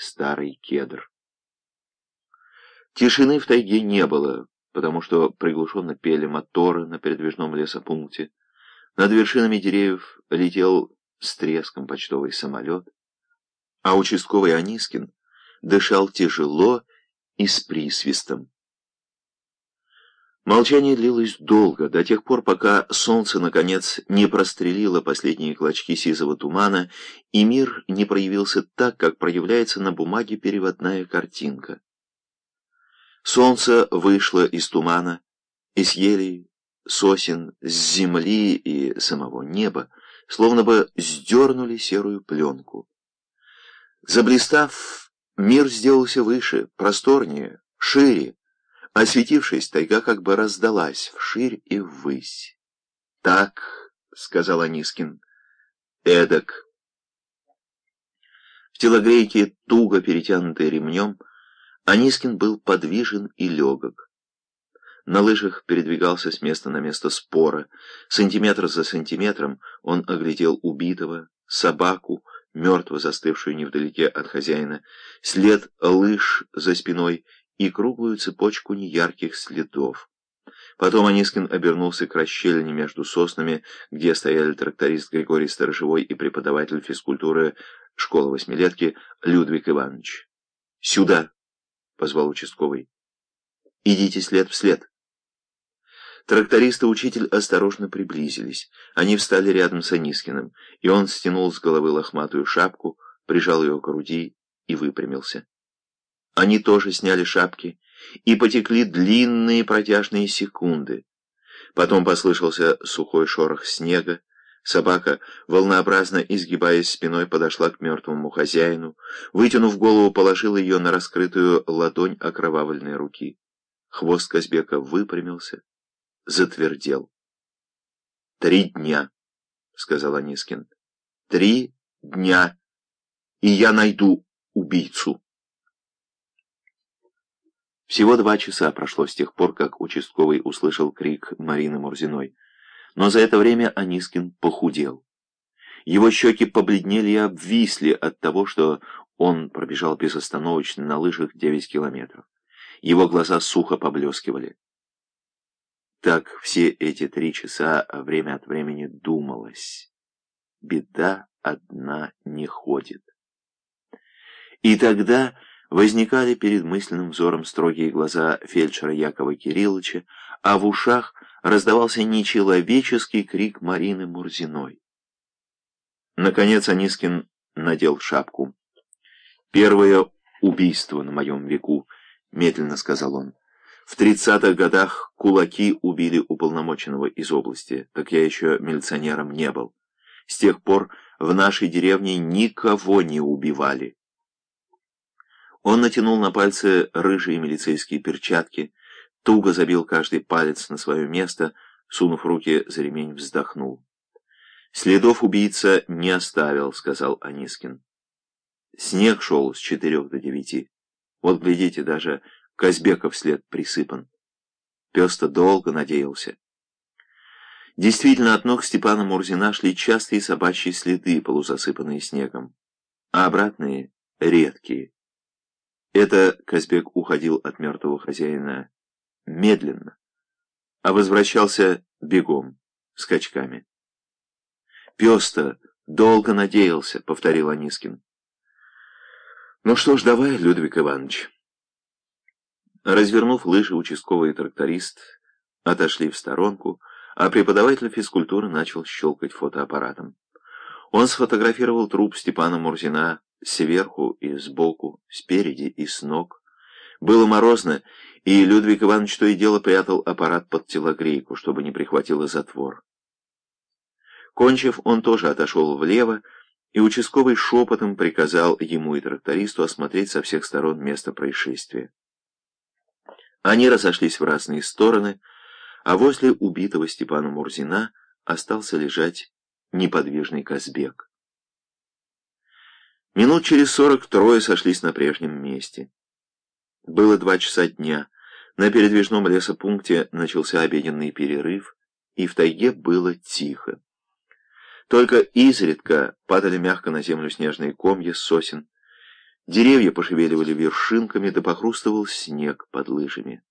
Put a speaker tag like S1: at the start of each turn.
S1: старый кедр. Тишины в тайге не было, потому что приглушенно пели моторы на передвижном лесопункте. Над вершинами деревьев летел с треском почтовый самолет, а участковый Анискин дышал тяжело и с присвистом. Молчание длилось долго, до тех пор, пока солнце, наконец, не прострелило последние клочки сизого тумана, и мир не проявился так, как проявляется на бумаге переводная картинка. Солнце вышло из тумана, из елей, сосен, с земли и самого неба, словно бы сдернули серую пленку. Заблистав, мир сделался выше, просторнее, шире, Осветившись, тайга как бы раздалась вширь и ввысь. «Так», — сказал Анискин, — «эдак». В телогрейке, туго перетянутой ремнем, Анискин был подвижен и легок. На лыжах передвигался с места на место спора. Сантиметр за сантиметром он оглядел убитого, собаку, мертво застывшую невдалеке от хозяина, след лыж за спиной и круглую цепочку неярких следов. Потом Анискин обернулся к расщелине между соснами, где стояли тракторист Григорий Сторожевой и преподаватель физкультуры школы восьмилетки Людвиг Иванович. «Сюда!» — позвал участковый. «Идите след в след». Тракторист и учитель осторожно приблизились. Они встали рядом с Анискиным, и он стянул с головы лохматую шапку, прижал ее к груди и выпрямился. Они тоже сняли шапки, и потекли длинные протяжные секунды. Потом послышался сухой шорох снега. Собака, волнообразно изгибаясь спиной, подошла к мертвому хозяину, вытянув голову, положила ее на раскрытую ладонь окровавленной руки. Хвост Казбека выпрямился, затвердел. «Три дня», — сказал Анискин. «Три дня, и я найду убийцу». Всего два часа прошло с тех пор, как участковый услышал крик Марины Мурзиной. Но за это время Анискин похудел. Его щеки побледнели и обвисли от того, что он пробежал безостановочно на лыжах девять километров. Его глаза сухо поблескивали. Так все эти три часа время от времени думалось. Беда одна не ходит. И тогда возникали перед мысленным взором строгие глаза фельдшера Якова Кирилловича, а в ушах раздавался нечеловеческий крик Марины Мурзиной. Наконец Анискин надел шапку. «Первое убийство на моем веку», — медленно сказал он. «В тридцатых годах кулаки убили уполномоченного из области, так я еще милиционером не был. С тех пор в нашей деревне никого не убивали». Он натянул на пальцы рыжие милицейские перчатки, туго забил каждый палец на свое место, сунув руки за ремень, вздохнул. «Следов убийца не оставил», — сказал Анискин. Снег шел с четырех до девяти. Вот, глядите, даже Казбеков след присыпан. Пес-то долго надеялся. Действительно, от ног Степана Мурзина шли частые собачьи следы, полузасыпанные снегом, а обратные — редкие. Это Казбек уходил от мертвого хозяина медленно, а возвращался бегом, скачками. «Пес-то долго надеялся», — повторил Анискин. «Ну что ж, давай, Людвиг Иванович». Развернув лыжи, участковый тракторист отошли в сторонку, а преподаватель физкультуры начал щелкать фотоаппаратом. Он сфотографировал труп Степана Мурзина сверху и сбоку, спереди и с ног. Было морозно, и Людвиг Иванович то и дело прятал аппарат под телогрейку, чтобы не прихватило затвор. Кончив, он тоже отошел влево, и участковый шепотом приказал ему и трактористу осмотреть со всех сторон место происшествия. Они разошлись в разные стороны, а возле убитого Степана Мурзина остался лежать неподвижный Казбек. Минут через сорок трое сошлись на прежнем месте. Было два часа дня. На передвижном лесопункте начался обеденный перерыв, и в тайге было тихо. Только изредка падали мягко на землю снежные комья сосен. Деревья пошевеливали вершинками, да похрустывал снег под лыжами.